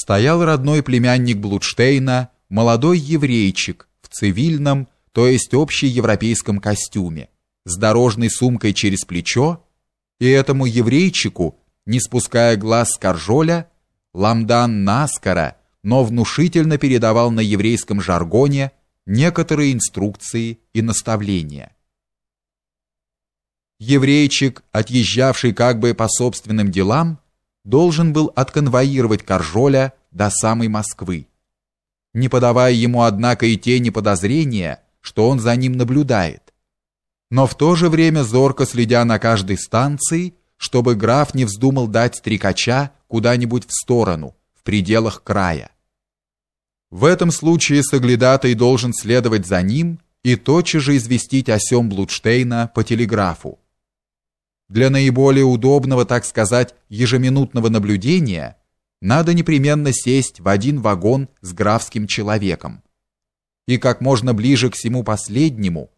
стоял родной племянник Блудштейна, молодой еврейчик в цивильном, то есть общеевропейском костюме, с дорожной сумкой через плечо, и этому еврейчику, не спуская глаз с Каржоля, Ламдан наскоро, но внушительно передавал на еврейском жаргоне некоторые инструкции и наставления. Еврейчик, отъезжавший как бы по собственным делам, должен был отконвоировать Каржоля до самой Москвы, не подавая ему, однако, и тени подозрения, что он за ним наблюдает, но в то же время зорко следя на каждой станции, чтобы граф не вздумал дать стрекача куда-нибудь в сторону, в пределах края. В этом случае соглядатай должен следовать за ним и тотчас же известить о сём Блудштейна по телеграфу, для наиболее удобного, так сказать, ежеминутного наблюдения надо непременно сесть в один вагон с графским человеком и как можно ближе к всему последнему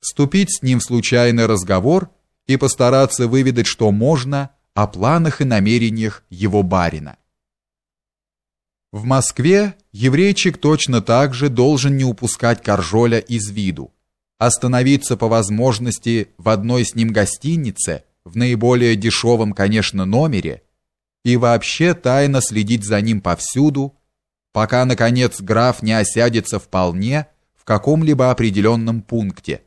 вступить с ним в случайный разговор и постараться выведать, что можно о планах и намерениях его барина. В Москве еврейчик точно так же должен не упускать Каржоля из виду, остановиться по возможности в одной с ним гостинице, в наиболее дешевом, конечно, номере, и вообще тайно следить за ним повсюду, пока, наконец, граф не осядется вполне в каком-либо определенном пункте,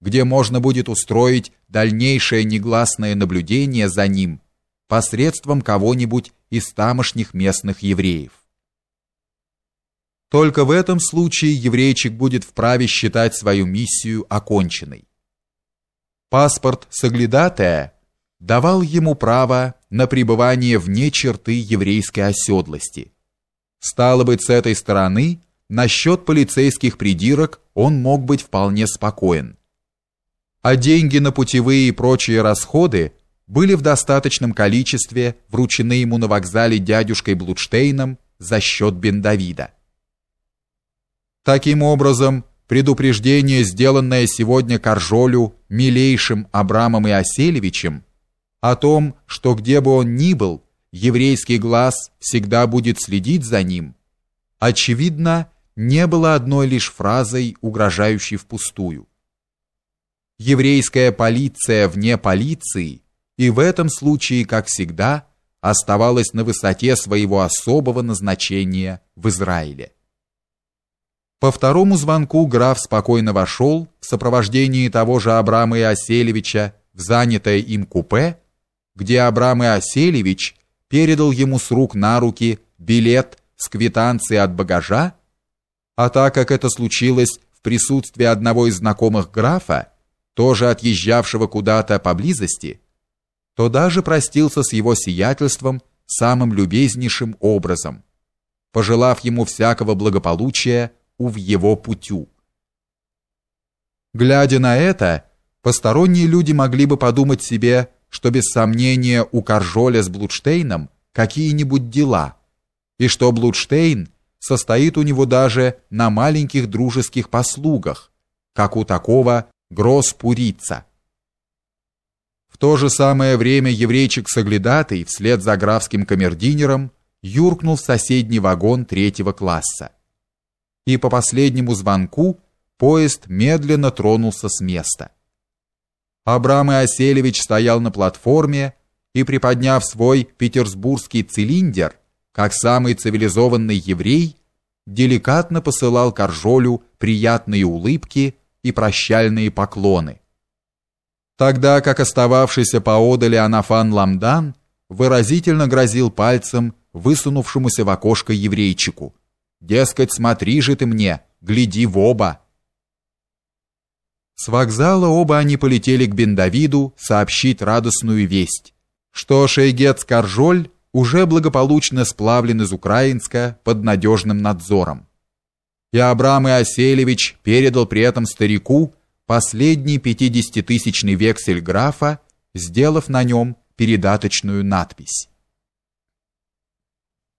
где можно будет устроить дальнейшее негласное наблюдение за ним посредством кого-нибудь из тамошних местных евреев. Только в этом случае еврейчик будет вправе считать свою миссию оконченной. Паспорт соглядатая давал ему право на пребывание вне черты еврейской оседлости. Стало быть, с этой стороны, насчет полицейских придирок он мог быть вполне спокоен. А деньги на путевые и прочие расходы были в достаточном количестве вручены ему на вокзале дядюшкой Блудштейном за счет Бен-Давида. Таким образом, предупреждение, сделанное сегодня Каржолю милейшим Абрамом Иоселевичем, о том, что где бы он ни был, еврейский глаз всегда будет следить за ним, очевидно, не было одной лишь фразой, угрожающей впустую. Еврейская полиция вне полиции и в этом случае, как всегда, оставалась на высоте своего особого назначения в Израиле. По второму звонку граф спокойно вошел в сопровождении того же Абрама Иоселевича в занятое им купе, где Абрам Иоселевич передал ему с рук на руки билет с квитанцией от багажа, а так как это случилось в присутствии одного из знакомых графа, тоже отъезжавшего куда-то поблизости, то даже простился с его сиятельством самым любезнейшим образом, пожелав ему всякого благополучия в его путю. Глядя на это, посторонние люди могли бы подумать себе, что без сомнения у Каржоля с Блудштейном какие-нибудь дела, и что Блудштейн состоит у него даже на маленьких дружеских послугах, как у такого Гросс-Пурица. В то же самое время еврейчик-соглядатый вслед за графским камердинером юркнул в соседний вагон третьего класса и по последнему звонку поезд медленно тронулся с места. Абрам Иоселевич стоял на платформе и, приподняв свой петербургский цилиндр, как самый цивилизованный еврей, деликатно посылал Каржолю приятные улыбки и прощальные поклоны. Тогда как остававшийся поодаль Анафан Ламдан выразительно грозил пальцем высунувшемуся в окошко еврейчику. Дескать, смотри же ты мне, гляди в оба. С вокзала оба они полетели к Бендавиду сообщить радостную весть, что Шейгец Каржоль уже благополучно сплавлен из Украинска под надежным надзором. И Абрам Иоселевич передал при этом старику последний пятидесятитысячный вексель графа, сделав на нем передаточную надпись.